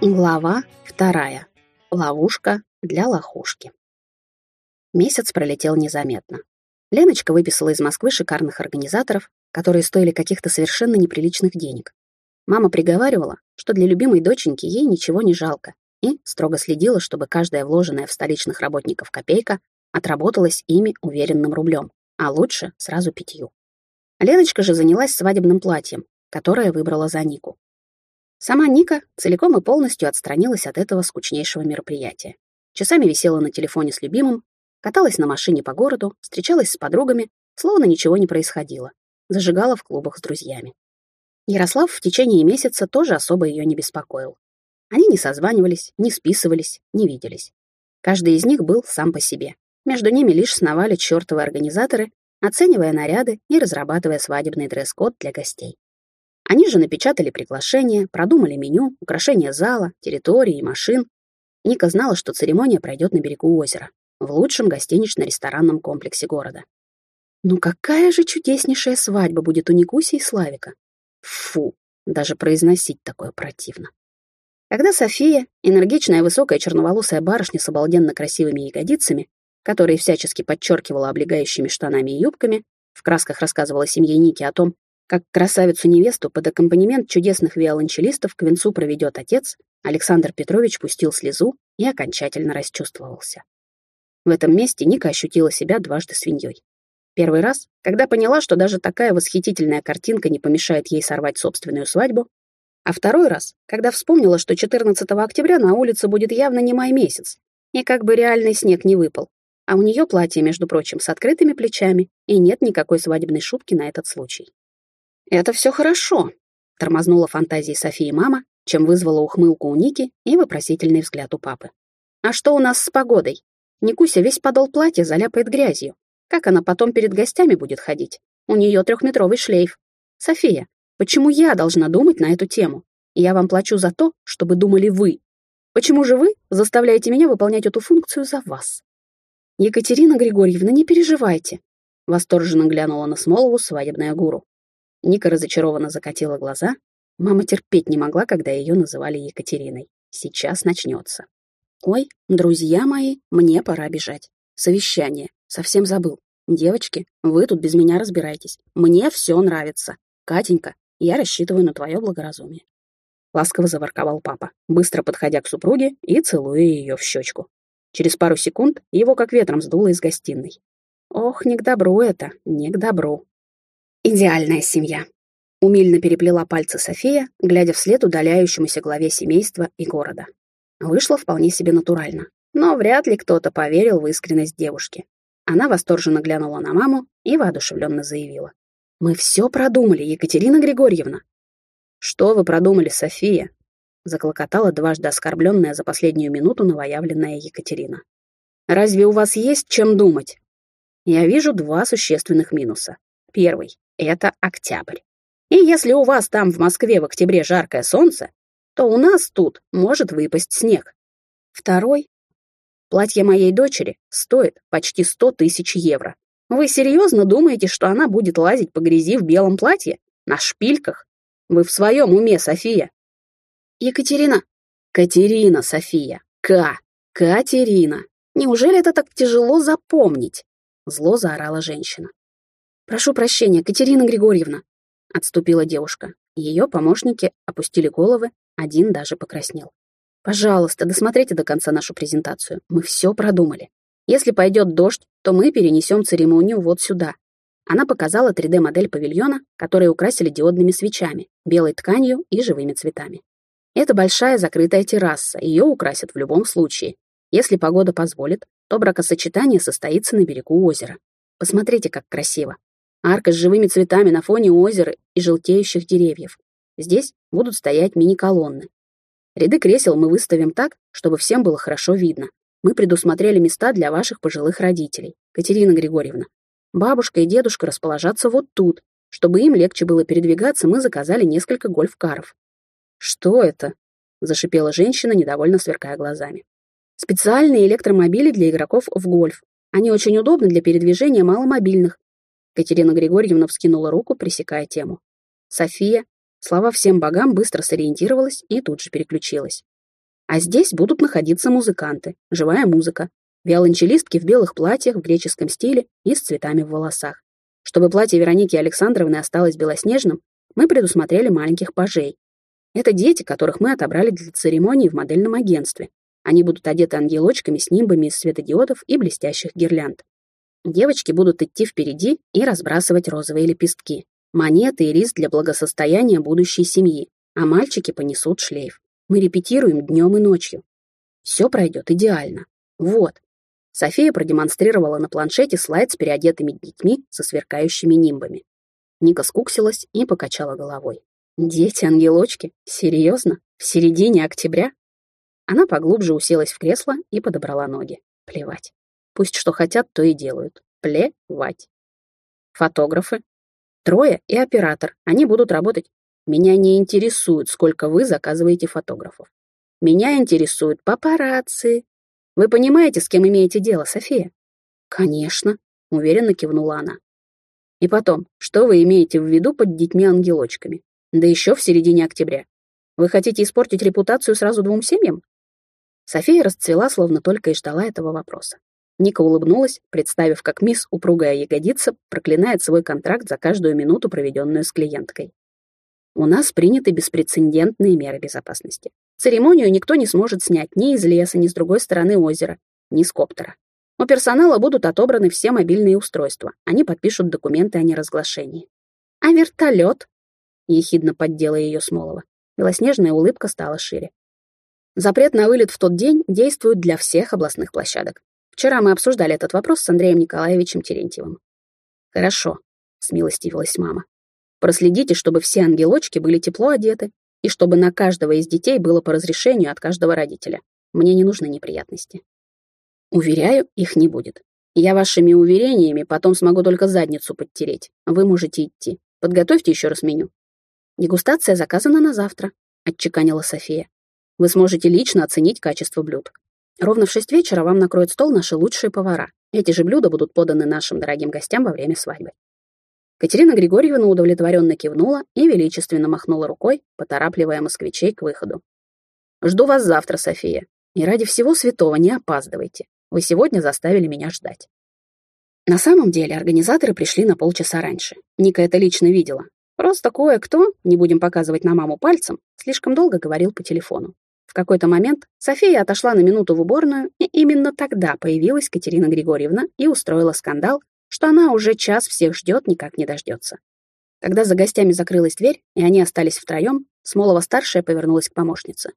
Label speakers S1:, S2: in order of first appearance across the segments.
S1: Глава вторая. Ловушка для лохушки. Месяц пролетел незаметно. Леночка выписала из Москвы шикарных организаторов, которые стоили каких-то совершенно неприличных денег. Мама приговаривала, что для любимой доченьки ей ничего не жалко, и строго следила, чтобы каждая вложенная в столичных работников копейка отработалась ими уверенным рублем, а лучше сразу пятью. Леночка же занялась свадебным платьем, которое выбрала за Нику. Сама Ника целиком и полностью отстранилась от этого скучнейшего мероприятия. Часами висела на телефоне с любимым, каталась на машине по городу, встречалась с подругами, словно ничего не происходило, зажигала в клубах с друзьями. Ярослав в течение месяца тоже особо ее не беспокоил. Они не созванивались, не списывались, не виделись. Каждый из них был сам по себе. Между ними лишь сновали чертовы организаторы, оценивая наряды и разрабатывая свадебный дресс-код для гостей. Они же напечатали приглашение, продумали меню, украшение зала, территории и машин. Ника знала, что церемония пройдет на берегу озера, в лучшем гостинично-ресторанном комплексе города. Ну какая же чудеснейшая свадьба будет у Никуси и Славика. Фу, даже произносить такое противно. Когда София, энергичная высокая черноволосая барышня с обалденно красивыми ягодицами, которые всячески подчеркивала облегающими штанами и юбками, в красках рассказывала семье Ники о том, как красавицу-невесту под аккомпанемент чудесных виолончелистов к венцу проведет отец, Александр Петрович пустил слезу и окончательно расчувствовался. В этом месте Ника ощутила себя дважды свиньей. Первый раз, когда поняла, что даже такая восхитительная картинка не помешает ей сорвать собственную свадьбу, а второй раз, когда вспомнила, что 14 октября на улице будет явно не май месяц, и как бы реальный снег не выпал, а у нее платье, между прочим, с открытыми плечами, и нет никакой свадебной шубки на этот случай. «Это все хорошо», — тормознула фантазии Софии мама, чем вызвала ухмылку у Ники и вопросительный взгляд у папы. «А что у нас с погодой? Никуся весь подол платья заляпает грязью. Как она потом перед гостями будет ходить? У нее трехметровый шлейф. София, почему я должна думать на эту тему? Я вам плачу за то, чтобы думали вы. Почему же вы заставляете меня выполнять эту функцию за вас?» «Екатерина Григорьевна, не переживайте», — восторженно глянула на Смолову свадебная гуру. Ника разочарованно закатила глаза. Мама терпеть не могла, когда ее называли Екатериной. Сейчас начнется. Ой, друзья мои, мне пора бежать. Совещание. Совсем забыл. Девочки, вы тут без меня разбирайтесь. Мне все нравится. Катенька, я рассчитываю на твое благоразумие. Ласково заворковал папа, быстро подходя к супруге и целуя ее в щечку. Через пару секунд его как ветром сдуло из гостиной. Ох, не к добру это, не к добру. Идеальная семья. Умильно переплела пальцы София, глядя вслед удаляющемуся главе семейства и города. Вышло вполне себе натурально, но вряд ли кто-то поверил в искренность девушки. Она восторженно глянула на маму и воодушевленно заявила. «Мы все продумали, Екатерина Григорьевна». «Что вы продумали, София?» Заклокотала дважды оскорбленная за последнюю минуту новоявленная Екатерина. «Разве у вас есть чем думать?» «Я вижу два существенных минуса. Первый это октябрь. И если у вас там в Москве в октябре жаркое солнце, то у нас тут может выпасть снег. Второй. Платье моей дочери стоит почти сто тысяч евро. Вы серьезно думаете, что она будет лазить по грязи в белом платье? На шпильках? Вы в своем уме, София? Екатерина. Катерина, София. К. Катерина. Неужели это так тяжело запомнить? Зло заорала женщина. «Прошу прощения, Катерина Григорьевна», — отступила девушка. Ее помощники опустили головы, один даже покраснел. «Пожалуйста, досмотрите до конца нашу презентацию. Мы все продумали. Если пойдет дождь, то мы перенесем церемонию вот сюда». Она показала 3D-модель павильона, который украсили диодными свечами, белой тканью и живыми цветами. Это большая закрытая терраса, ее украсят в любом случае. Если погода позволит, то бракосочетание состоится на берегу озера. Посмотрите, как красиво. Арка с живыми цветами на фоне озера и желтеющих деревьев. Здесь будут стоять мини-колонны. Ряды кресел мы выставим так, чтобы всем было хорошо видно. Мы предусмотрели места для ваших пожилых родителей. Катерина Григорьевна. Бабушка и дедушка расположатся вот тут. Чтобы им легче было передвигаться, мы заказали несколько гольф-каров. «Что это?» — зашипела женщина, недовольно сверкая глазами. «Специальные электромобили для игроков в гольф. Они очень удобны для передвижения маломобильных, Катерина Григорьевна вскинула руку, пресекая тему. София, слова всем богам, быстро сориентировалась и тут же переключилась. А здесь будут находиться музыканты, живая музыка, виолончелистки в белых платьях в греческом стиле и с цветами в волосах. Чтобы платье Вероники Александровны осталось белоснежным, мы предусмотрели маленьких пажей. Это дети, которых мы отобрали для церемонии в модельном агентстве. Они будут одеты ангелочками с нимбами из светодиодов и блестящих гирлянд. Девочки будут идти впереди и разбрасывать розовые лепестки, монеты и рис для благосостояния будущей семьи, а мальчики понесут шлейф. Мы репетируем днем и ночью. Все пройдет идеально. Вот. София продемонстрировала на планшете слайд с переодетыми детьми со сверкающими нимбами. Ника скуксилась и покачала головой. «Дети-ангелочки? Серьезно? В середине октября?» Она поглубже уселась в кресло и подобрала ноги. Плевать. Пусть что хотят, то и делают. Плевать. Фотографы. Трое и оператор. Они будут работать. Меня не интересует, сколько вы заказываете фотографов. Меня интересуют папарацци. Вы понимаете, с кем имеете дело, София? Конечно, уверенно кивнула она. И потом, что вы имеете в виду под детьми-ангелочками? Да еще в середине октября. Вы хотите испортить репутацию сразу двум семьям? София расцвела, словно только и ждала этого вопроса. Ника улыбнулась, представив, как мисс упругая ягодица проклинает свой контракт за каждую минуту, проведенную с клиенткой. У нас приняты беспрецедентные меры безопасности. Церемонию никто не сможет снять ни из леса, ни с другой стороны озера, ни с коптера. У персонала будут отобраны все мобильные устройства. Они подпишут документы о неразглашении. А вертолет? Ехидно поддела ее Смолова. Белоснежная улыбка стала шире. Запрет на вылет в тот день действует для всех областных площадок. Вчера мы обсуждали этот вопрос с Андреем Николаевичем Терентьевым. Хорошо, смилостивилась мама. Проследите, чтобы все ангелочки были тепло одеты, и чтобы на каждого из детей было по разрешению от каждого родителя. Мне не нужны неприятности. Уверяю, их не будет. Я вашими уверениями потом смогу только задницу подтереть. Вы можете идти. Подготовьте еще раз меню. Дегустация заказана на завтра, отчеканила София. Вы сможете лично оценить качество блюд. Ровно в шесть вечера вам накроют стол наши лучшие повара. Эти же блюда будут поданы нашим дорогим гостям во время свадьбы. Катерина Григорьевна удовлетворенно кивнула и величественно махнула рукой, поторапливая москвичей к выходу. «Жду вас завтра, София. И ради всего святого не опаздывайте. Вы сегодня заставили меня ждать». На самом деле организаторы пришли на полчаса раньше. Ника это лично видела. Просто кое-кто, не будем показывать на маму пальцем, слишком долго говорил по телефону. В какой-то момент София отошла на минуту в уборную, и именно тогда появилась Катерина Григорьевна и устроила скандал, что она уже час всех ждет, никак не дождется. Когда за гостями закрылась дверь, и они остались втроем, Смолова-старшая повернулась к помощнице.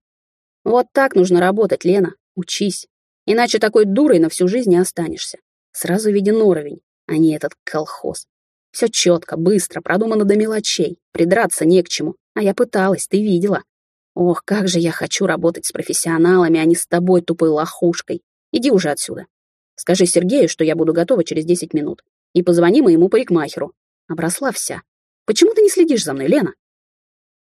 S1: «Вот так нужно работать, Лена. Учись. Иначе такой дурой на всю жизнь не останешься. Сразу виден уровень, а не этот колхоз. Все четко, быстро, продумано до мелочей. Придраться не к чему. А я пыталась, ты видела. Ох, как же я хочу работать с профессионалами, а не с тобой, тупой лохушкой. Иди уже отсюда. Скажи Сергею, что я буду готова через 10 минут. И позвони моему парикмахеру. Обросла вся. Почему ты не следишь за мной, Лена?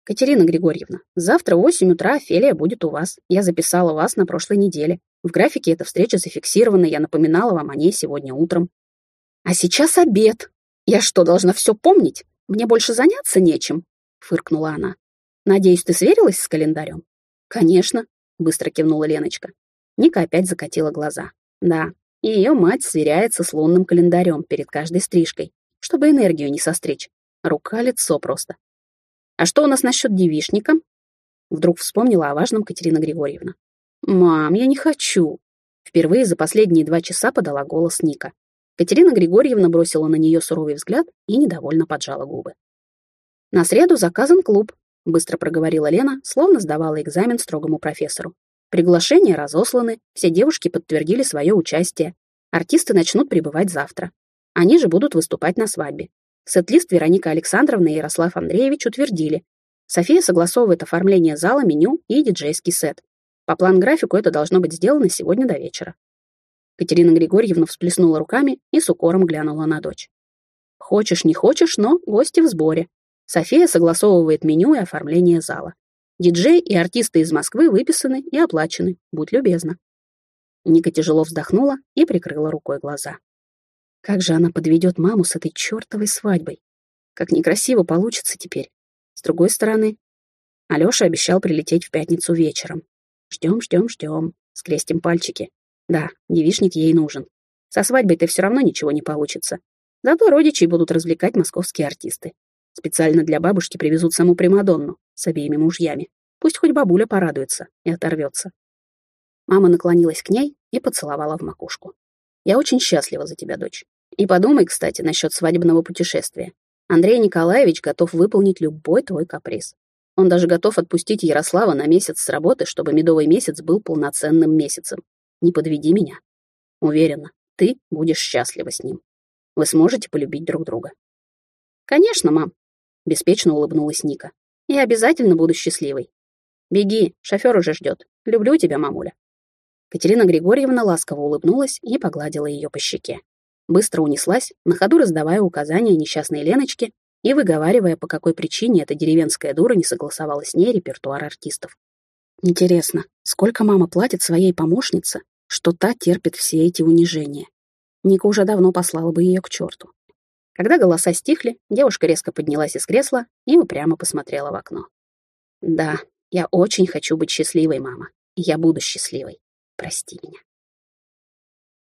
S1: Катерина Григорьевна, завтра в 8 утра Офелия будет у вас. Я записала вас на прошлой неделе. В графике эта встреча зафиксирована, я напоминала вам о ней сегодня утром. А сейчас обед. Я что, должна все помнить? Мне больше заняться нечем? Фыркнула она. Надеюсь, ты сверилась с календарем? Конечно, быстро кивнула Леночка. Ника опять закатила глаза. Да, ее мать сверяется с лунным календарем перед каждой стрижкой, чтобы энергию не состричь. Рука-лицо просто. А что у нас насчет девишника? Вдруг вспомнила о важном Катерина Григорьевна. «Мам, я не хочу!» Впервые за последние два часа подала голос Ника. Катерина Григорьевна бросила на нее суровый взгляд и недовольно поджала губы. «На среду заказан клуб быстро проговорила Лена, словно сдавала экзамен строгому профессору. Приглашения разосланы, все девушки подтвердили свое участие. Артисты начнут прибывать завтра. Они же будут выступать на свадьбе. Сет-лист Вероника Александровна и Ярослав Андреевич утвердили. София согласовывает оформление зала, меню и диджейский сет. По план-графику это должно быть сделано сегодня до вечера. Катерина Григорьевна всплеснула руками и с укором глянула на дочь. Хочешь, не хочешь, но гости в сборе. София согласовывает меню и оформление зала. Диджей и артисты из Москвы выписаны и оплачены. Будь любезна. Ника тяжело вздохнула и прикрыла рукой глаза. Как же она подведет маму с этой чертовой свадьбой? Как некрасиво получится теперь. С другой стороны, Алёша обещал прилететь в пятницу вечером. Ждем, ждем, ждем. Скрестим пальчики. Да, девишник ей нужен. Со свадьбой-то все равно ничего не получится. Зато родичей будут развлекать московские артисты. Специально для бабушки привезут саму Примадонну с обеими мужьями. Пусть хоть бабуля порадуется и оторвется. Мама наклонилась к ней и поцеловала в макушку. «Я очень счастлива за тебя, дочь. И подумай, кстати, насчет свадебного путешествия. Андрей Николаевич готов выполнить любой твой каприз. Он даже готов отпустить Ярослава на месяц с работы, чтобы медовый месяц был полноценным месяцем. Не подведи меня. Уверена, ты будешь счастлива с ним. Вы сможете полюбить друг друга. Конечно, мам, беспечно улыбнулась Ника. Я обязательно буду счастливой. Беги, шофер уже ждет. Люблю тебя, мамуля. Катерина Григорьевна ласково улыбнулась и погладила ее по щеке. Быстро унеслась, на ходу раздавая указания несчастной Леночке и выговаривая, по какой причине эта деревенская дура не согласовала с ней репертуар артистов. Интересно, сколько мама платит своей помощнице, что та терпит все эти унижения? Ника уже давно послала бы ее к черту. Когда голоса стихли, девушка резко поднялась из кресла и упрямо посмотрела в окно. «Да, я очень хочу быть счастливой, мама. Я буду счастливой. Прости меня».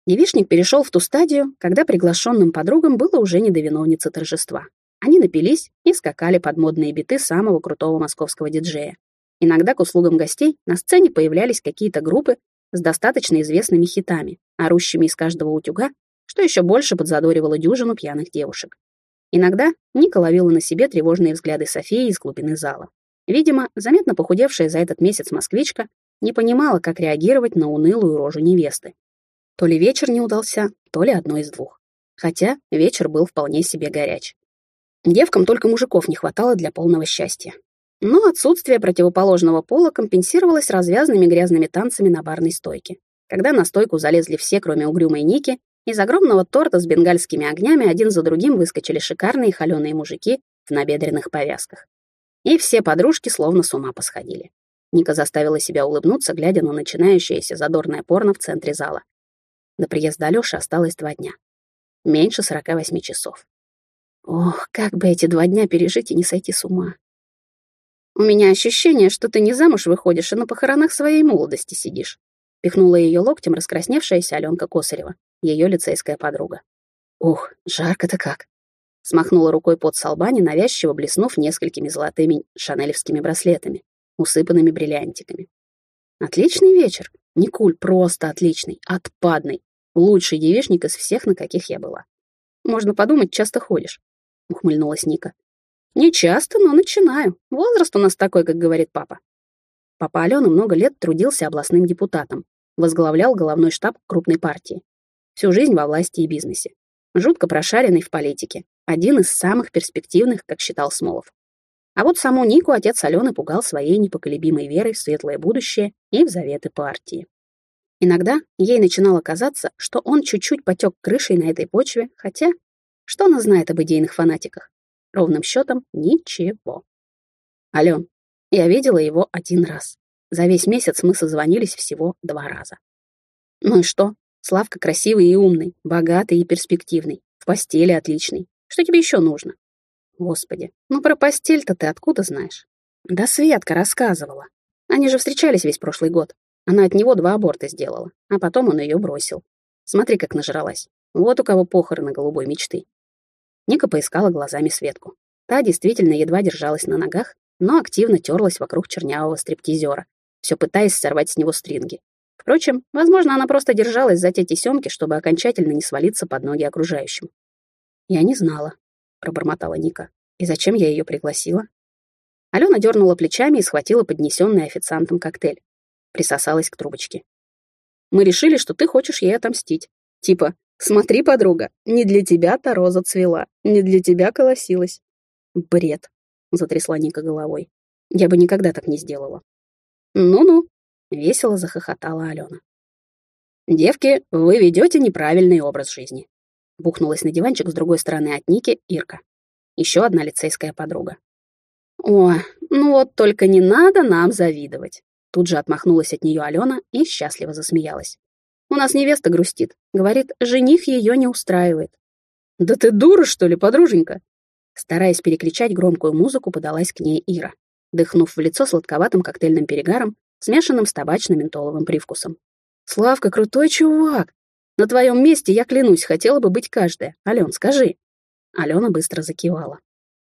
S1: Девишник перешел в ту стадию, когда приглашенным подругам было уже не до виновницы торжества. Они напились и скакали под модные биты самого крутого московского диджея. Иногда к услугам гостей на сцене появлялись какие-то группы с достаточно известными хитами, орущими из каждого утюга, что еще больше подзадоривало дюжину пьяных девушек. Иногда Ника ловила на себе тревожные взгляды Софии из глубины зала. Видимо, заметно похудевшая за этот месяц москвичка не понимала, как реагировать на унылую рожу невесты. То ли вечер не удался, то ли одно из двух. Хотя вечер был вполне себе горяч. Девкам только мужиков не хватало для полного счастья. Но отсутствие противоположного пола компенсировалось развязными грязными танцами на барной стойке. Когда на стойку залезли все, кроме угрюмой Ники, из огромного торта с бенгальскими огнями один за другим выскочили шикарные холеные мужики в набедренных повязках. И все подружки словно с ума посходили. Ника заставила себя улыбнуться, глядя на начинающееся задорное порно в центре зала. До приезда Алёши осталось два дня. Меньше 48 часов. Ох, как бы эти два дня пережить и не сойти с ума. У меня ощущение, что ты не замуж выходишь, а на похоронах своей молодости сидишь. Пихнула ее локтем раскрасневшаяся Аленка Косарева, ее лицейская подруга. Ух, жарко-то как. Смахнула рукой под солбани, навязчиво блеснув несколькими золотыми шанелевскими браслетами, усыпанными бриллиантиками. Отличный вечер. Никуль, просто отличный, отпадный. Лучший девичник из всех, на каких я была. Можно подумать, часто ходишь. — ухмыльнулась Ника. «Не часто, но начинаю. Возраст у нас такой, как говорит папа». Папа Алены много лет трудился областным депутатом, возглавлял головной штаб крупной партии. Всю жизнь во власти и бизнесе. Жутко прошаренный в политике. Один из самых перспективных, как считал Смолов. А вот саму Нику отец Алены пугал своей непоколебимой верой в светлое будущее и в заветы партии. Иногда ей начинало казаться, что он чуть-чуть потек крышей на этой почве, хотя что она знает об идейных фанатиках? Ровным счетом ничего. Ален, я видела его один раз. За весь месяц мы созвонились всего два раза. Ну и что? Славка красивый и умный, богатый и перспективный, в постели отличный. Что тебе еще нужно? Господи, ну про постель-то ты откуда знаешь? Да Светка рассказывала. Они же встречались весь прошлый год. Она от него два аборта сделала, а потом он ее бросил. Смотри, как нажралась. Вот у кого похороны голубой мечты. Ника поискала глазами Светку. Та действительно едва держалась на ногах, но активно терлась вокруг чернявого стриптизера, все пытаясь сорвать с него стринги. Впрочем, возможно, она просто держалась за те тесемки, чтобы окончательно не свалиться под ноги окружающим. «Я не знала», — пробормотала Ника. «И зачем я ее пригласила?» Алена дернула плечами и схватила поднесенный официантом коктейль. Присосалась к трубочке. «Мы решили, что ты хочешь ей отомстить. Типа, Смотри, подруга, не для тебя-то роза цвела, не для тебя колосилась. Бред, затрясла Ника головой. Я бы никогда так не сделала. Ну-ну, весело захохотала Алена. Девки, вы ведете неправильный образ жизни. Бухнулась на диванчик с другой стороны от Ники Ирка. Еще одна лицейская подруга. О, ну вот только не надо нам завидовать. Тут же отмахнулась от нее Алена и счастливо засмеялась. У нас невеста грустит. Говорит, жених ее не устраивает. «Да ты дура, что ли, подруженька?» Стараясь перекричать громкую музыку, подалась к ней Ира, дыхнув в лицо сладковатым коктейльным перегаром, смешанным с табачно-ментоловым привкусом. «Славка, крутой чувак! На твоем месте, я клянусь, хотела бы быть каждая. Ален, скажи!» Алена быстро закивала.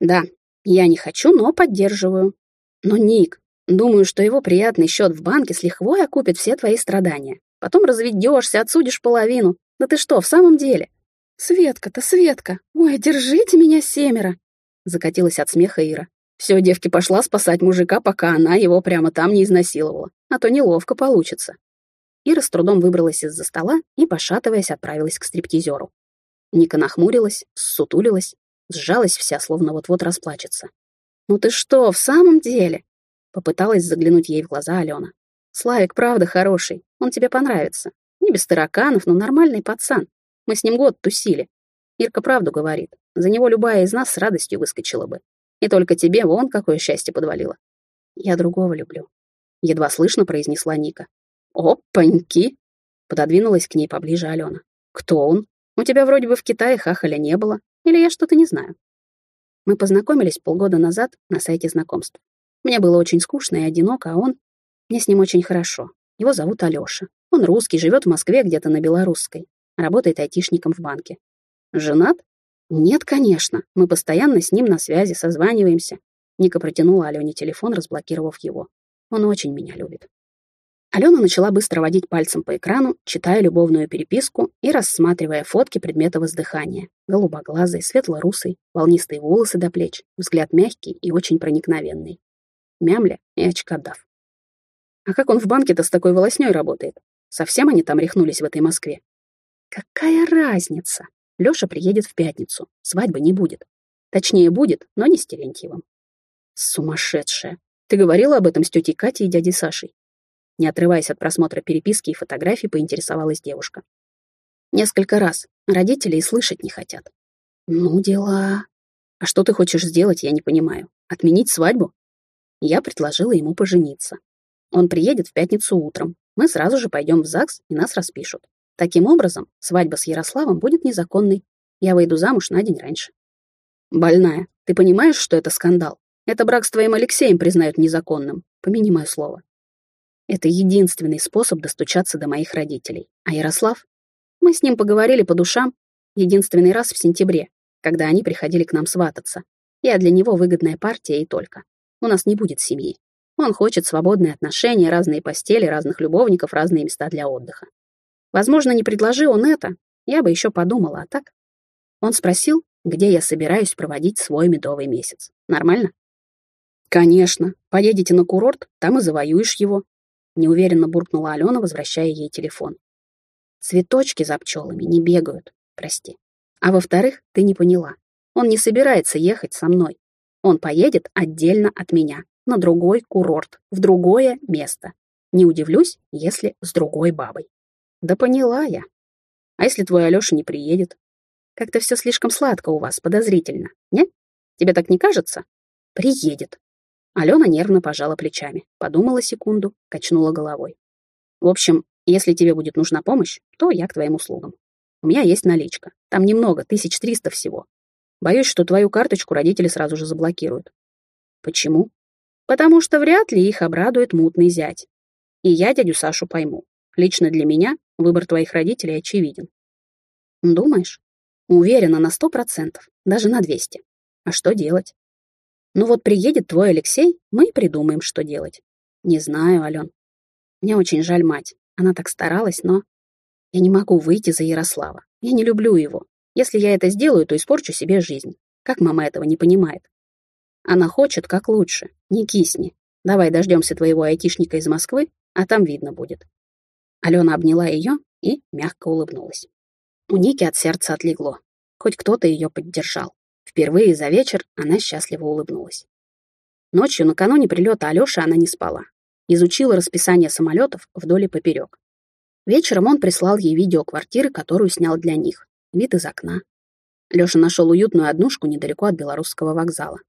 S1: «Да, я не хочу, но поддерживаю. Но, Ник, думаю, что его приятный счет в банке с лихвой окупит все твои страдания. Потом разведешься, отсудишь половину. Да ты что, в самом деле? Светка-то, Светка! Ой, держите меня семеро!» Закатилась от смеха Ира. Все, девки пошла спасать мужика, пока она его прямо там не изнасиловала. А то неловко получится. Ира с трудом выбралась из-за стола и, пошатываясь, отправилась к стриптизеру. Ника нахмурилась, ссутулилась, сжалась вся, словно вот-вот расплачется. «Ну ты что, в самом деле?» Попыталась заглянуть ей в глаза Алена. Славик правда хороший, он тебе понравится. Не без тараканов, но нормальный пацан. Мы с ним год тусили. Ирка правду говорит. За него любая из нас с радостью выскочила бы. И только тебе вон какое счастье подвалило. Я другого люблю. Едва слышно произнесла Ника. Опаньки! Пододвинулась к ней поближе Алена. Кто он? У тебя вроде бы в Китае хахаля не было. Или я что-то не знаю. Мы познакомились полгода назад на сайте знакомств. Мне было очень скучно и одиноко, а он мне с ним очень хорошо. Его зовут Алёша. Он русский, живет в Москве где-то на Белорусской. Работает айтишником в банке. Женат? Нет, конечно. Мы постоянно с ним на связи, созваниваемся. Ника протянула Алёне телефон, разблокировав его. Он очень меня любит. Алена начала быстро водить пальцем по экрану, читая любовную переписку и рассматривая фотки предмета воздыхания. Голубоглазый, светло-русый, волнистые волосы до плеч, взгляд мягкий и очень проникновенный. Мямля и очкодав. А как он в банке-то с такой волоснёй работает? Совсем они там рехнулись в этой Москве? Какая разница? Лёша приедет в пятницу. Свадьбы не будет. Точнее, будет, но не с Терентьевым. Сумасшедшая. Ты говорила об этом с тетей Катей и дядей Сашей? Не отрываясь от просмотра переписки и фотографий, поинтересовалась девушка. Несколько раз. Родители и слышать не хотят. Ну, дела. А что ты хочешь сделать, я не понимаю. Отменить свадьбу? Я предложила ему пожениться. Он приедет в пятницу утром. Мы сразу же пойдем в ЗАГС, и нас распишут. Таким образом, свадьба с Ярославом будет незаконной. Я выйду замуж на день раньше. Больная, ты понимаешь, что это скандал? Это брак с твоим Алексеем признают незаконным. Помяни мое слово. Это единственный способ достучаться до моих родителей. А Ярослав? Мы с ним поговорили по душам единственный раз в сентябре, когда они приходили к нам свататься. Я для него выгодная партия и только. У нас не будет семьи. Он хочет свободные отношения, разные постели, разных любовников, разные места для отдыха. Возможно, не предложи он это, я бы еще подумала, а так? Он спросил, где я собираюсь проводить свой медовый месяц. Нормально? Конечно. Поедете на курорт, там и завоюешь его. Неуверенно буркнула Алена, возвращая ей телефон. Цветочки за пчелами не бегают, прости. А во-вторых, ты не поняла. Он не собирается ехать со мной. Он поедет отдельно от меня, на другой курорт, в другое место. Не удивлюсь, если с другой бабой. Да поняла я. А если твой Алёша не приедет? Как-то все слишком сладко у вас, подозрительно, не? Тебе так не кажется? Приедет. Алена нервно пожала плечами, подумала секунду, качнула головой. В общем, если тебе будет нужна помощь, то я к твоим услугам. У меня есть наличка. Там немного, тысяч триста всего. Боюсь, что твою карточку родители сразу же заблокируют. Почему? Потому что вряд ли их обрадует мутный зять. И я дядю Сашу пойму. Лично для меня выбор твоих родителей очевиден. Думаешь? Уверена на сто процентов, даже на двести. А что делать? Ну вот приедет твой Алексей, мы и придумаем, что делать. Не знаю, Ален. Мне очень жаль мать. Она так старалась, но... Я не могу выйти за Ярослава. Я не люблю его. Если я это сделаю, то испорчу себе жизнь. Как мама этого не понимает? Она хочет как лучше. Не кисни. Давай дождемся твоего айтишника из Москвы, а там видно будет. Алена обняла ее и мягко улыбнулась. У Ники от сердца отлегло. Хоть кто-то ее поддержал. Впервые за вечер она счастливо улыбнулась. Ночью накануне прилета Алёши она не спала. Изучила расписание самолетов вдоль и поперек. Вечером он прислал ей видео квартиры, которую снял для них. Вид из окна. Лёша нашел уютную однушку недалеко от Белорусского вокзала.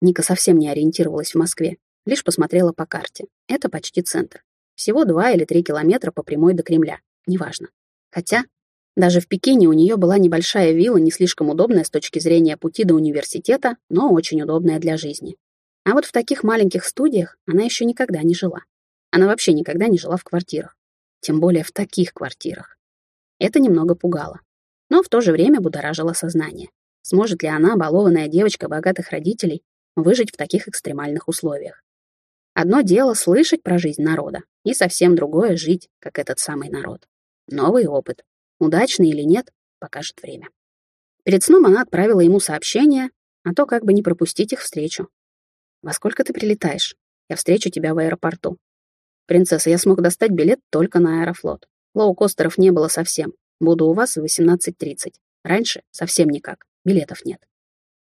S1: Ника совсем не ориентировалась в Москве, лишь посмотрела по карте. Это почти центр. Всего два или три километра по прямой до Кремля. Неважно. Хотя Даже в Пекине у нее была небольшая вилла, не слишком удобная с точки зрения пути до университета, но очень удобная для жизни. А вот в таких маленьких студиях она еще никогда не жила. Она вообще никогда не жила в квартирах. Тем более в таких квартирах. Это немного пугало. Но в то же время будоражило сознание. Сможет ли она, балованная девочка богатых родителей, выжить в таких экстремальных условиях? Одно дело слышать про жизнь народа, и совсем другое — жить, как этот самый народ. Новый опыт. Удачный или нет, покажет время. Перед сном она отправила ему сообщение, а то как бы не пропустить их встречу. «Во сколько ты прилетаешь? Я встречу тебя в аэропорту». «Принцесса, я смог достать билет только на аэрофлот. Лоукостеров не было совсем. Буду у вас в 18.30. Раньше совсем никак. Билетов нет».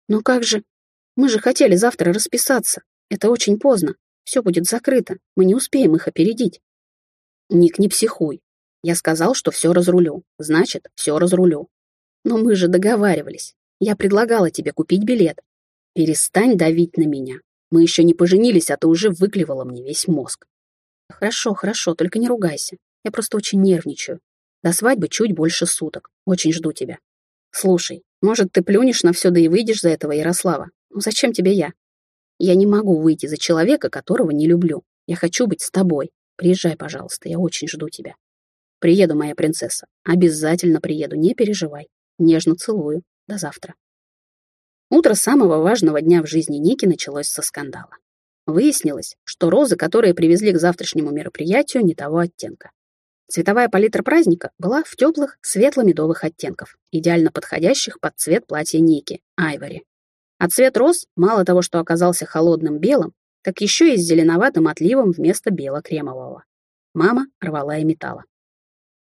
S1: «Ну как же? Мы же хотели завтра расписаться. Это очень поздно. Все будет закрыто. Мы не успеем их опередить». «Ник, не психуй. Я сказал, что все разрулю. Значит, все разрулю. Но мы же договаривались. Я предлагала тебе купить билет. Перестань давить на меня. Мы еще не поженились, а ты уже выклевала мне весь мозг. Хорошо, хорошо, только не ругайся. Я просто очень нервничаю. До свадьбы чуть больше суток. Очень жду тебя. Слушай, может, ты плюнешь на все, да и выйдешь за этого Ярослава? Ну зачем тебе я? Я не могу выйти за человека, которого не люблю. Я хочу быть с тобой. Приезжай, пожалуйста, я очень жду тебя. Приеду, моя принцесса. Обязательно приеду, не переживай. Нежно целую. До завтра. Утро самого важного дня в жизни Ники началось со скандала. Выяснилось, что розы, которые привезли к завтрашнему мероприятию, не того оттенка. Цветовая палитра праздника была в теплых светло-медовых оттенков, идеально подходящих под цвет платья Ники, айвори. А цвет роз мало того, что оказался холодным белым, так еще и с зеленоватым отливом вместо бело-кремового. Мама рвала и металла.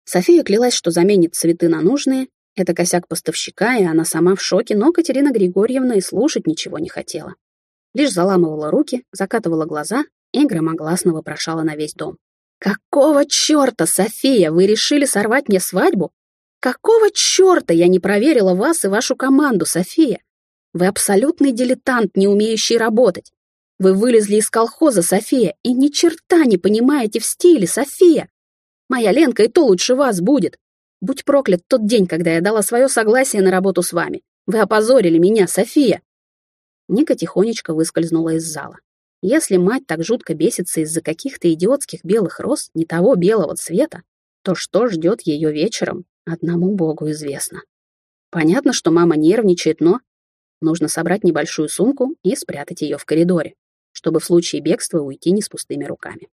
S1: София клялась, что заменит цветы на нужные. Это косяк поставщика, и она сама в шоке, но Катерина Григорьевна и слушать ничего не хотела. Лишь заламывала руки, закатывала глаза и громогласно вопрошала на весь дом. «Какого черта, София, вы решили сорвать мне свадьбу? Какого черта я не проверила вас и вашу команду, София? Вы абсолютный дилетант, не умеющий работать. Вы вылезли из колхоза, София, и ни черта не понимаете в стиле, София. Моя Ленка и то лучше вас будет. Будь проклят тот день, когда я дала свое согласие на работу с вами. Вы опозорили меня, София!» Ника тихонечко выскользнула из зала. Если мать так жутко бесится из-за каких-то идиотских белых роз не того белого цвета, то что ждет ее вечером, одному богу известно. Понятно, что мама нервничает, но нужно собрать небольшую сумку и спрятать ее в коридоре, чтобы в случае бегства уйти не с пустыми руками.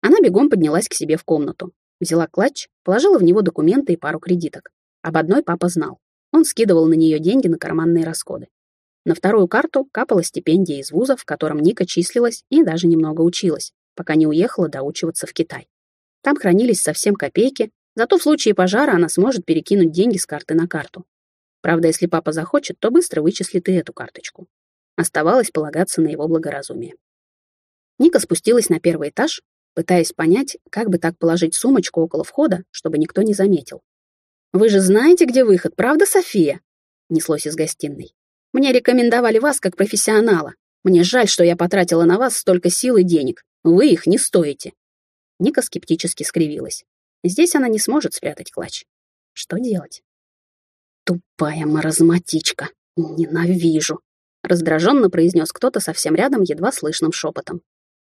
S1: Она бегом поднялась к себе в комнату, Взяла клатч, положила в него документы и пару кредиток. Об одной папа знал. Он скидывал на нее деньги на карманные расходы. На вторую карту капала стипендия из вуза, в котором Ника числилась и даже немного училась, пока не уехала доучиваться в Китай. Там хранились совсем копейки, зато в случае пожара она сможет перекинуть деньги с карты на карту. Правда, если папа захочет, то быстро вычислит и эту карточку. Оставалось полагаться на его благоразумие. Ника спустилась на первый этаж пытаясь понять, как бы так положить сумочку около входа, чтобы никто не заметил. «Вы же знаете, где выход, правда, София?» — неслось из гостиной. «Мне рекомендовали вас как профессионала. Мне жаль, что я потратила на вас столько сил и денег. Вы их не стоите». Ника скептически скривилась. Здесь она не сможет спрятать клатч. Что делать? «Тупая маразматичка! Ненавижу!» раздраженно произнес кто-то совсем рядом едва слышным шепотом.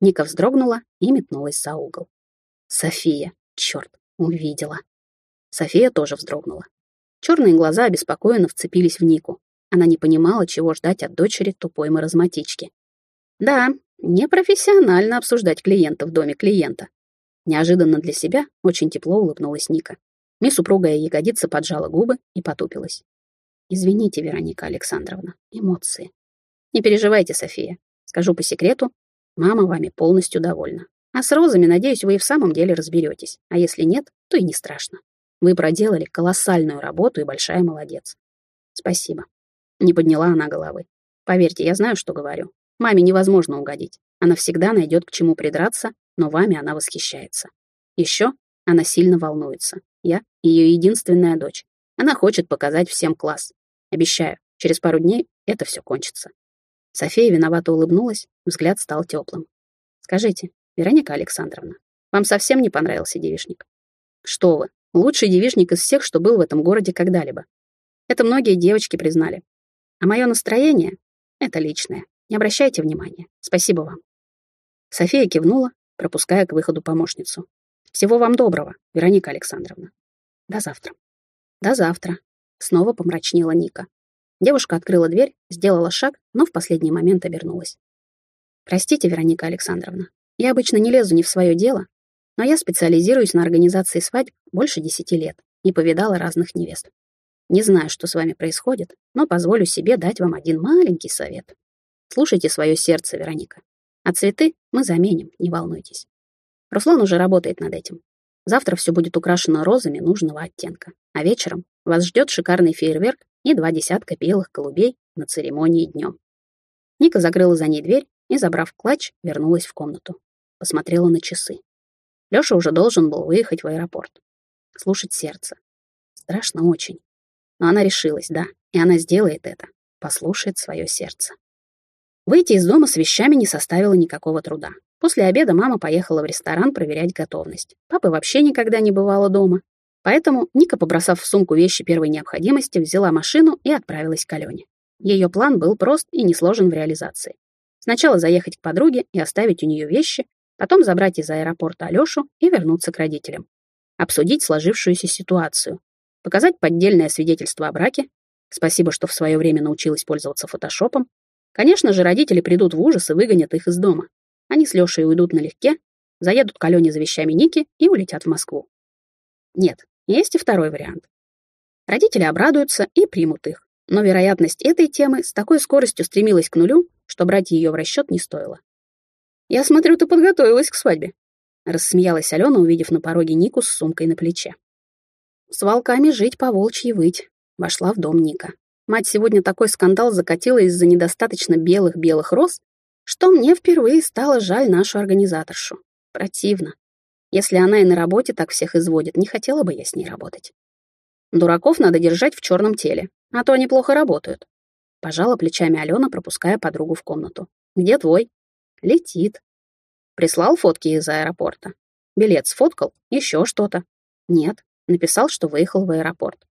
S1: Ника вздрогнула и метнулась за угол. София, черт, увидела. София тоже вздрогнула. Черные глаза обеспокоенно вцепились в Нику. Она не понимала, чего ждать от дочери тупой маразматички. Да, непрофессионально обсуждать клиента в доме клиента. Неожиданно для себя очень тепло улыбнулась Ника. Мисс упругая ягодица поджала губы и потупилась. «Извините, Вероника Александровна, эмоции». «Не переживайте, София. Скажу по секрету, Мама вами полностью довольна. А с розами, надеюсь, вы и в самом деле разберетесь. А если нет, то и не страшно. Вы проделали колоссальную работу и большая молодец. Спасибо. Не подняла она головы. Поверьте, я знаю, что говорю. Маме невозможно угодить. Она всегда найдет к чему придраться, но вами она восхищается. Еще она сильно волнуется. Я — ее единственная дочь. Она хочет показать всем класс. Обещаю, через пару дней это все кончится. София виновато улыбнулась, взгляд стал теплым. «Скажите, Вероника Александровна, вам совсем не понравился девишник?» «Что вы, Лучший девишник из всех, что был в этом городе когда-либо. Это многие девочки признали. А мое настроение — это личное. Не обращайте внимания. Спасибо вам. София кивнула, пропуская к выходу помощницу. Всего вам доброго, Вероника Александровна. До завтра. До завтра. Снова помрачнела Ника. Девушка открыла дверь, сделала шаг, но в последний момент обернулась. Простите, Вероника Александровна, я обычно не лезу ни в свое дело, но я специализируюсь на организации свадьб больше десяти лет и повидала разных невест. Не знаю, что с вами происходит, но позволю себе дать вам один маленький совет. Слушайте свое сердце, Вероника. А цветы мы заменим, не волнуйтесь. Руслан уже работает над этим. Завтра все будет украшено розами нужного оттенка, а вечером вас ждет шикарный фейерверк и два десятка белых голубей на церемонии днем. Ника закрыла за ней дверь и, забрав клатч, вернулась в комнату. Посмотрела на часы. Лёша уже должен был выехать в аэропорт. Слушать сердце. Страшно очень. Но она решилась, да, и она сделает это. Послушает свое сердце. Выйти из дома с вещами не составило никакого труда. После обеда мама поехала в ресторан проверять готовность. Папы вообще никогда не бывало дома. Поэтому Ника, побросав в сумку вещи первой необходимости, взяла машину и отправилась к Алене. Ее план был прост и не сложен в реализации. Сначала заехать к подруге и оставить у нее вещи, потом забрать из аэропорта Алешу и вернуться к родителям. Обсудить сложившуюся ситуацию, показать поддельное свидетельство о браке, спасибо, что в свое время научилась пользоваться фотошопом. Конечно же, родители придут в ужас и выгонят их из дома. Они с Лешей уйдут налегке, заедут к Алене за вещами Ники и улетят в Москву. Нет, есть и второй вариант. Родители обрадуются и примут их, но вероятность этой темы с такой скоростью стремилась к нулю, что брать ее в расчет не стоило. «Я смотрю, ты подготовилась к свадьбе», — рассмеялась Алена, увидев на пороге Нику с сумкой на плече. «С волками жить по волчьи выть», — вошла в дом Ника. Мать сегодня такой скандал закатила из-за недостаточно белых-белых роз, что мне впервые стало жаль нашу организаторшу. Противно. Если она и на работе так всех изводит, не хотела бы я с ней работать. Дураков надо держать в черном теле, а то они плохо работают. Пожала плечами Алена, пропуская подругу в комнату. «Где твой?» «Летит». Прислал фотки из аэропорта. Билет сфоткал, еще что-то. Нет, написал, что выехал в аэропорт.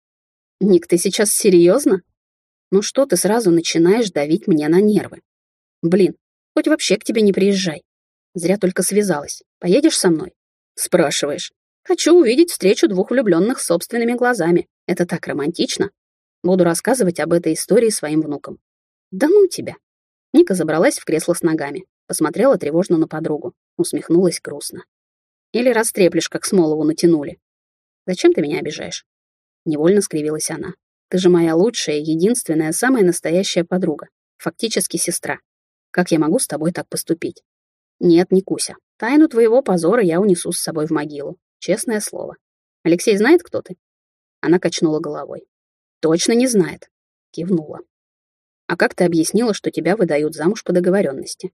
S1: «Ник, ты сейчас серьезно? Ну что ты сразу начинаешь давить мне на нервы? Блин, хоть вообще к тебе не приезжай. Зря только связалась. Поедешь со мной?» Спрашиваешь. «Хочу увидеть встречу двух влюбленных собственными глазами. Это так романтично. Буду рассказывать об этой истории своим внукам. Да ну тебя. Ника забралась в кресло с ногами, посмотрела тревожно на подругу, усмехнулась грустно. Или растреплешь, как Смолову натянули. Зачем ты меня обижаешь? Невольно скривилась она. Ты же моя лучшая, единственная, самая настоящая подруга. Фактически сестра. Как я могу с тобой так поступить? Нет, не Куся. Тайну твоего позора я унесу с собой в могилу. Честное слово. Алексей знает, кто ты? Она качнула головой. Точно не знает. Кивнула. А как ты объяснила, что тебя выдают замуж по договоренности?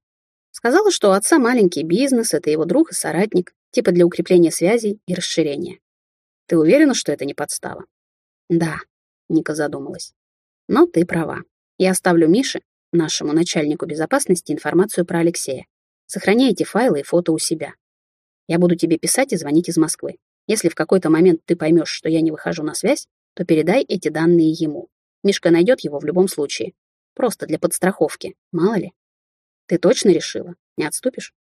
S1: Сказала, что у отца маленький бизнес, это его друг и соратник, типа для укрепления связей и расширения. Ты уверена, что это не подстава? Да, Ника задумалась. Но ты права. Я оставлю Мише, нашему начальнику безопасности, информацию про Алексея. Сохраняй эти файлы и фото у себя. Я буду тебе писать и звонить из Москвы. Если в какой-то момент ты поймешь, что я не выхожу на связь, то передай эти данные ему. Мишка найдет его в любом случае. Просто для подстраховки, мало ли. Ты точно решила? Не отступишь?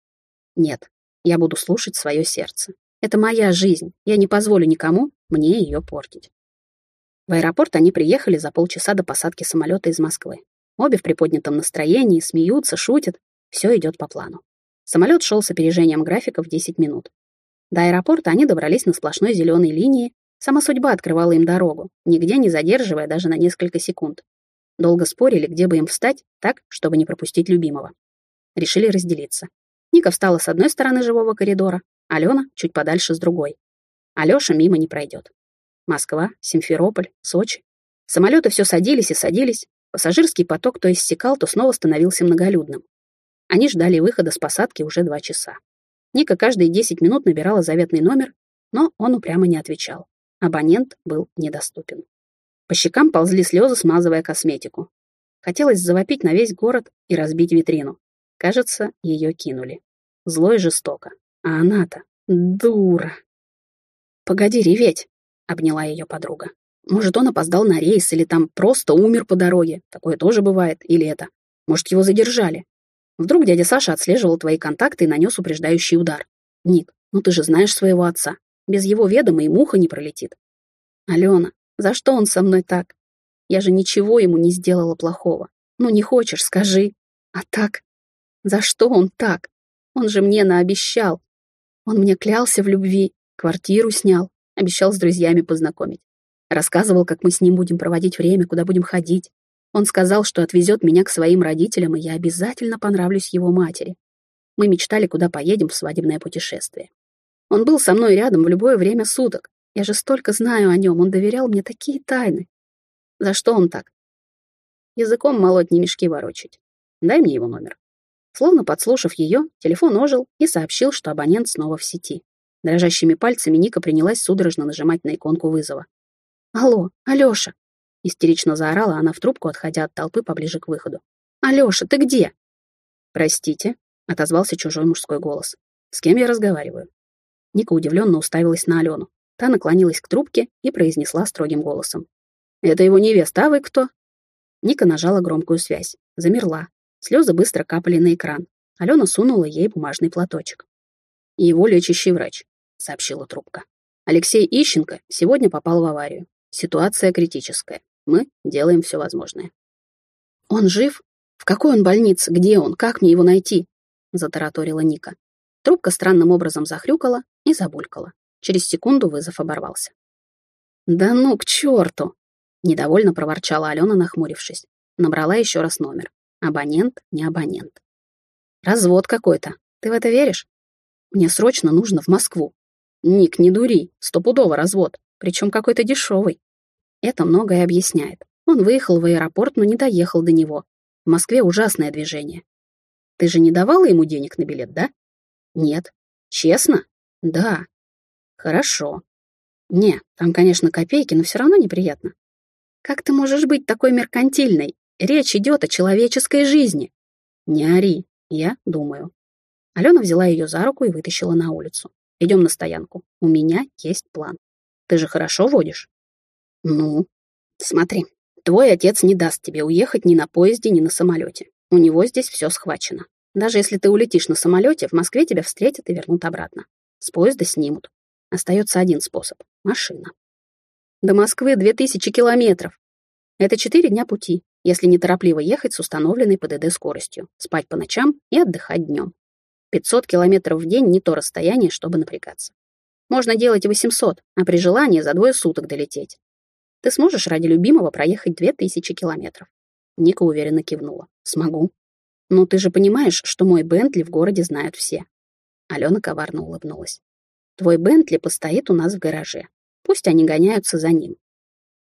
S1: Нет, я буду слушать свое сердце. Это моя жизнь, я не позволю никому мне ее портить. В аэропорт они приехали за полчаса до посадки самолета из Москвы. Обе в приподнятом настроении, смеются, шутят. Все идет по плану. Самолет шел с опережением графика в 10 минут. До аэропорта они добрались на сплошной зеленой линии, Сама судьба открывала им дорогу, нигде не задерживая даже на несколько секунд. Долго спорили, где бы им встать, так, чтобы не пропустить любимого. Решили разделиться. Ника встала с одной стороны живого коридора, Алена чуть подальше с другой. Алёша мимо не пройдет. Москва, Симферополь, Сочи. Самолеты все садились и садились, пассажирский поток то иссякал, то снова становился многолюдным. Они ждали выхода с посадки уже два часа. Ника каждые 10 минут набирала заветный номер, но он упрямо не отвечал. Абонент был недоступен. По щекам ползли слезы, смазывая косметику. Хотелось завопить на весь город и разбить витрину. Кажется, ее кинули. Зло и жестоко. А она-то дура. Погоди реветь. — обняла ее подруга. «Может, он опоздал на рейс или там просто умер по дороге. Такое тоже бывает. Или это. Может, его задержали. Вдруг дядя Саша отслеживал твои контакты и нанес упреждающий удар. Ник, ну ты же знаешь своего отца. Без его ведома и муха не пролетит. Алена, за что он со мной так? Я же ничего ему не сделала плохого. Ну не хочешь, скажи. А так? За что он так? Он же мне наобещал. Он мне клялся в любви, квартиру снял, обещал с друзьями познакомить. Рассказывал, как мы с ним будем проводить время, куда будем ходить. Он сказал, что отвезет меня к своим родителям, и я обязательно понравлюсь его матери. Мы мечтали, куда поедем в свадебное путешествие. Он был со мной рядом в любое время суток. Я же столько знаю о нем, он доверял мне такие тайны. За что он так? Языком молоть не мешки ворочать. Дай мне его номер. Словно подслушав ее, телефон ожил и сообщил, что абонент снова в сети. Дрожащими пальцами Ника принялась судорожно нажимать на иконку вызова. «Алло, Алёша!» Истерично заорала она в трубку, отходя от толпы поближе к выходу. «Алёша, ты где?» «Простите», — отозвался чужой мужской голос. «С кем я разговариваю?» Ника удивленно уставилась на Алену. Та наклонилась к трубке и произнесла строгим голосом. «Это его невеста, а вы кто?» Ника нажала громкую связь. Замерла, Слезы быстро капали на экран. Алена сунула ей бумажный платочек. «Его лечащий врач», — сообщила трубка. «Алексей Ищенко сегодня попал в аварию. Ситуация критическая. Мы делаем все возможное». «Он жив? В какой он больнице? Где он? Как мне его найти?» — затараторила Ника. Трубка странным образом захрюкала и забулькала. Через секунду вызов оборвался. «Да ну, к черту!» — недовольно проворчала Алена, нахмурившись. Набрала еще раз номер. Абонент, не абонент. Развод какой-то. Ты в это веришь? Мне срочно нужно в Москву. Ник, не дури, стопудово развод, причем какой-то дешевый. Это многое объясняет. Он выехал в аэропорт, но не доехал до него. В Москве ужасное движение. Ты же не давала ему денег на билет, да? Нет. Честно? Да. Хорошо. Не, там, конечно, копейки, но все равно неприятно. Как ты можешь быть такой меркантильной? Речь идет о человеческой жизни. Не ори, я думаю. Алена взяла ее за руку и вытащила на улицу. Идем на стоянку. У меня есть план. Ты же хорошо водишь? Ну, смотри, твой отец не даст тебе уехать ни на поезде, ни на самолете. У него здесь все схвачено. Даже если ты улетишь на самолете, в Москве тебя встретят и вернут обратно. С поезда снимут. Остается один способ — машина. До Москвы две тысячи километров. Это четыре дня пути если неторопливо ехать с установленной ПДД скоростью, спать по ночам и отдыхать днем. 500 километров в день — не то расстояние, чтобы напрягаться. Можно делать 800, а при желании за двое суток долететь. Ты сможешь ради любимого проехать 2000 километров. Ника уверенно кивнула. Смогу. Ну ты же понимаешь, что мой Бентли в городе знают все. Алена коварно улыбнулась. Твой Бентли постоит у нас в гараже. Пусть они гоняются за ним.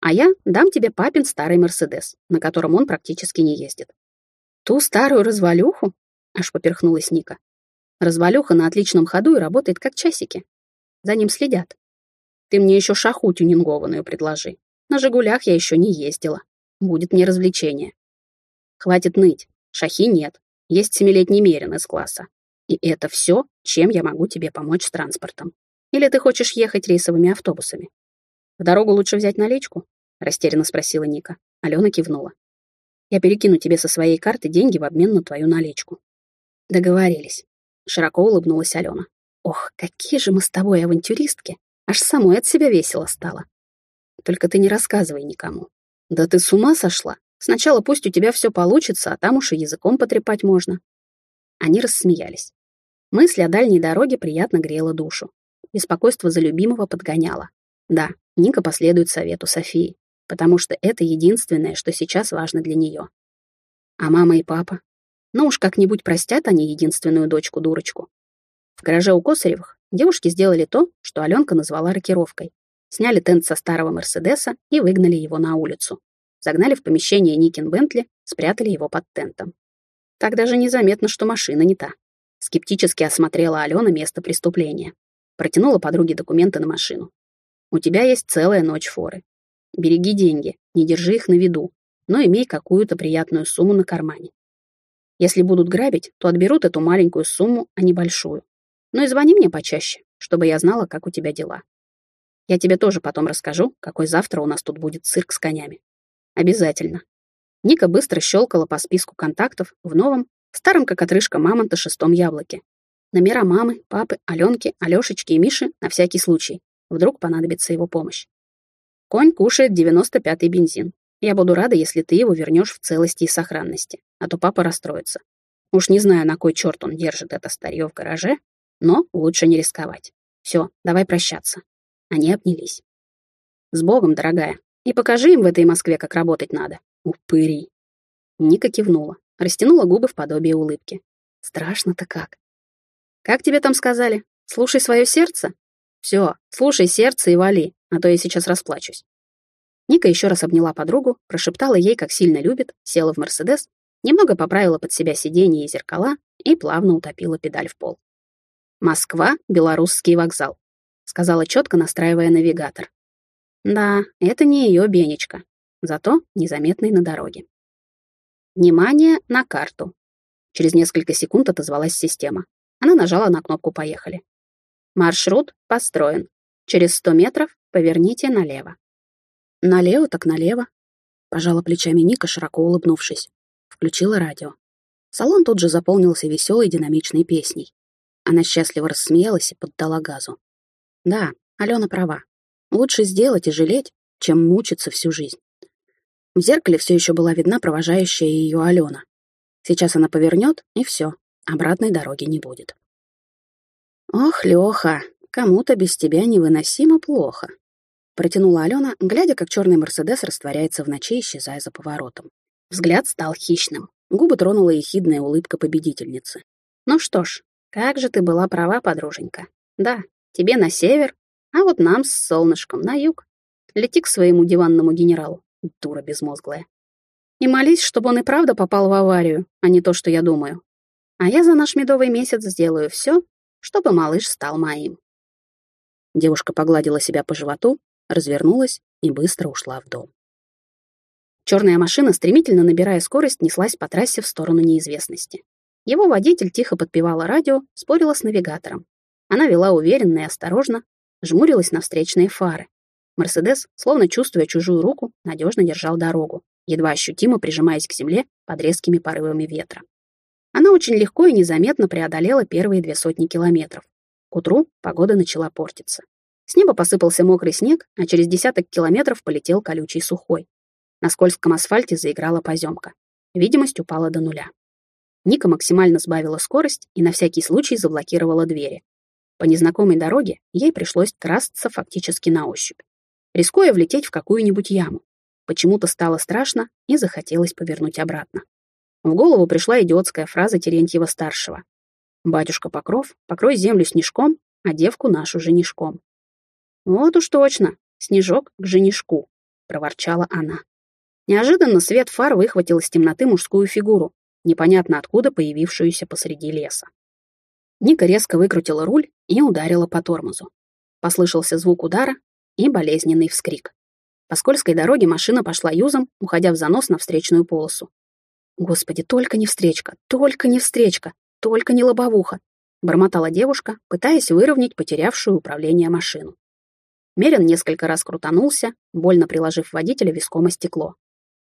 S1: А я дам тебе папин старый Мерседес, на котором он практически не ездит. Ту старую развалюху? Аж поперхнулась Ника. Развалюха на отличном ходу и работает как часики. За ним следят. Ты мне еще шаху тюнингованную предложи. На «Жигулях» я еще не ездила. Будет мне развлечение. Хватит ныть. Шахи нет. Есть семилетний Мерин из класса. И это все, чем я могу тебе помочь с транспортом. Или ты хочешь ехать рейсовыми автобусами? В дорогу лучше взять наличку? Растерянно спросила Ника. Алена кивнула. Я перекину тебе со своей карты деньги в обмен на твою наличку. Договорились. Широко улыбнулась Алена. Ох, какие же мы с тобой авантюристки. Аж самой от себя весело стало. Только ты не рассказывай никому. Да ты с ума сошла? Сначала пусть у тебя все получится, а там уж и языком потрепать можно. Они рассмеялись. Мысль о дальней дороге приятно грела душу. Беспокойство за любимого подгоняло. Да, Ника последует совету Софии потому что это единственное, что сейчас важно для нее. А мама и папа? Ну уж как-нибудь простят они единственную дочку-дурочку. В гараже у Косаревых девушки сделали то, что Аленка назвала рокировкой. Сняли тент со старого Мерседеса и выгнали его на улицу. Загнали в помещение Никин Бентли, спрятали его под тентом. Так даже незаметно, что машина не та. Скептически осмотрела Алена место преступления. Протянула подруге документы на машину. «У тебя есть целая ночь форы. Береги деньги, не держи их на виду, но имей какую-то приятную сумму на кармане. Если будут грабить, то отберут эту маленькую сумму, а не большую. Но и звони мне почаще, чтобы я знала, как у тебя дела. Я тебе тоже потом расскажу, какой завтра у нас тут будет цирк с конями. Обязательно. Ника быстро щелкала по списку контактов в новом, старом как отрыжка мамонта шестом яблоке. Номера мамы, папы, Аленки, Алешечки и Миши на всякий случай. Вдруг понадобится его помощь. Конь кушает 95-й бензин. Я буду рада, если ты его вернешь в целости и сохранности, а то папа расстроится. Уж не знаю, на кой черт он держит это старье в гараже, но лучше не рисковать. Все, давай прощаться. Они обнялись. С Богом, дорогая, и покажи им в этой Москве, как работать надо. Упыри. Ника кивнула, растянула губы в подобие улыбки. Страшно-то как. Как тебе там сказали? Слушай свое сердце? Все, слушай сердце и вали, а то я сейчас расплачусь. Ника еще раз обняла подругу, прошептала ей, как сильно любит, села в Мерседес, немного поправила под себя сиденье и зеркала и плавно утопила педаль в пол. «Москва, Белорусский вокзал», — сказала четко, настраивая навигатор. Да, это не ее Бенечка, зато незаметный на дороге. «Внимание на карту!» Через несколько секунд отозвалась система. Она нажала на кнопку «Поехали». Маршрут построен. Через сто метров поверните налево. Налево так налево. Пожала плечами Ника, широко улыбнувшись. Включила радио. Салон тут же заполнился веселой динамичной песней. Она счастливо рассмеялась и поддала газу. Да, Алена права. Лучше сделать и жалеть, чем мучиться всю жизнь. В зеркале все еще была видна провожающая ее Алена. Сейчас она повернет, и все, обратной дороги не будет. «Ох, Леха, кому-то без тебя невыносимо плохо», протянула Алена, глядя, как черный Мерседес растворяется в ночи, исчезая за поворотом. Взгляд стал хищным. Губы тронула ехидная улыбка победительницы. «Ну что ж, как же ты была права, подруженька. Да, тебе на север, а вот нам с солнышком на юг. Лети к своему диванному генералу, дура безмозглая. И молись, чтобы он и правда попал в аварию, а не то, что я думаю. А я за наш медовый месяц сделаю все, чтобы малыш стал моим. Девушка погладила себя по животу, развернулась и быстро ушла в дом. Черная машина, стремительно набирая скорость, неслась по трассе в сторону неизвестности. Его водитель тихо подпевала радио, спорила с навигатором. Она вела уверенно и осторожно, жмурилась на встречные фары. Мерседес, словно чувствуя чужую руку, надежно держал дорогу, едва ощутимо прижимаясь к земле под резкими порывами ветра. Она очень легко и незаметно преодолела первые две сотни километров. К утру погода начала портиться. С неба посыпался мокрый снег, а через десяток километров полетел колючий сухой. На скользком асфальте заиграла поземка. Видимость упала до нуля. Ника максимально сбавила скорость и на всякий случай заблокировала двери. По незнакомой дороге ей пришлось красться фактически на ощупь, рискуя влететь в какую-нибудь яму. Почему-то стало страшно и захотелось повернуть обратно. В голову пришла идиотская фраза Терентьева-старшего. «Батюшка Покров, покрой землю снежком, а девку нашу женишком». «Вот уж точно, снежок к женишку», — проворчала она. Неожиданно свет фар выхватил из темноты мужскую фигуру, непонятно откуда появившуюся посреди леса. Ника резко выкрутила руль и ударила по тормозу. Послышался звук удара и болезненный вскрик. По скользкой дороге машина пошла юзом, уходя в занос на встречную полосу. «Господи, только не встречка, только не встречка, только не лобовуха!» бормотала девушка, пытаясь выровнять потерявшую управление машину. Мерин несколько раз крутанулся, больно приложив водителя виском о стекло.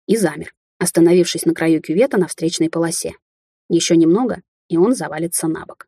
S1: И замер, остановившись на краю кювета на встречной полосе. Еще немного, и он завалится на бок.